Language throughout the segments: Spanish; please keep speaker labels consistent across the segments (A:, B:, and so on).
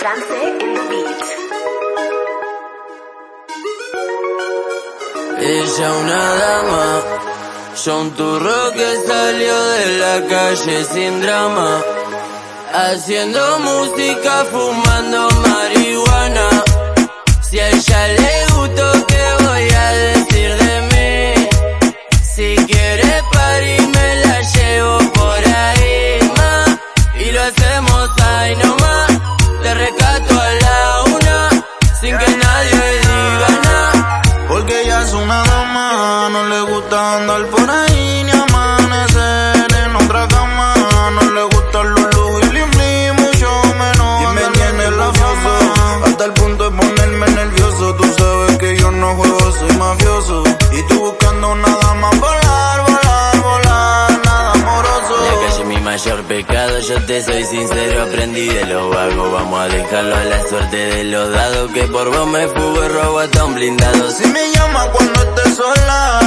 A: Trance in the beat.
B: Ella una dama, yo un turro que salió de la calle sin drama, haciendo música, fumando marihuana.
C: Andar por ahí ni amanecer en otra cama. No le gustan los lujos y bling, mucho menos. Y me tiene la fama, hasta el punto de ponerme nervioso. Tú sabes que yo no juego, soy mafioso. Y tú buscando una dama, volar, volar, volar, nada amoroso. La calle
B: es mi mayor pecado, yo te soy sincero, aprendí de los vagos. Vamos a dejarlo a la suerte de los dados, que por vos me fugo y robo hasta un blindado. Si
C: me llama cuando estés sola,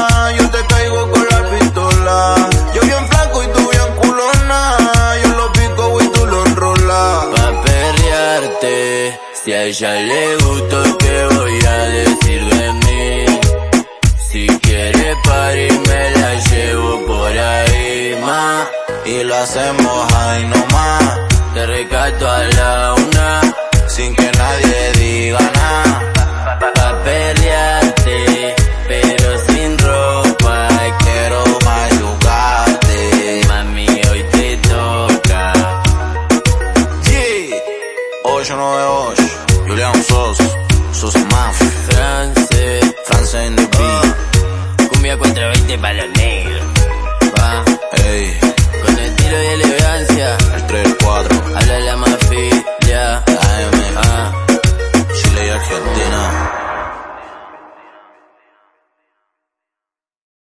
B: Si a ella le gustó, ¿qué voy a decir de mí? Si quiere party, me la llevo por ahí, ma.
C: Y lo hacemos ahí nomás.
B: Te recato a la una,
C: sin que nadie diga nada.
B: Pa' pelearte, pero sin ropa.
C: Quiero machucarte.
B: Mami, hoy te toca.
C: Yeah. Hoy no veo hoy. Julián Sos, Sos Maf.
B: France,
C: France en the beat.
B: Ah. Cumbia contra 20 para los negros. Va,
C: ey.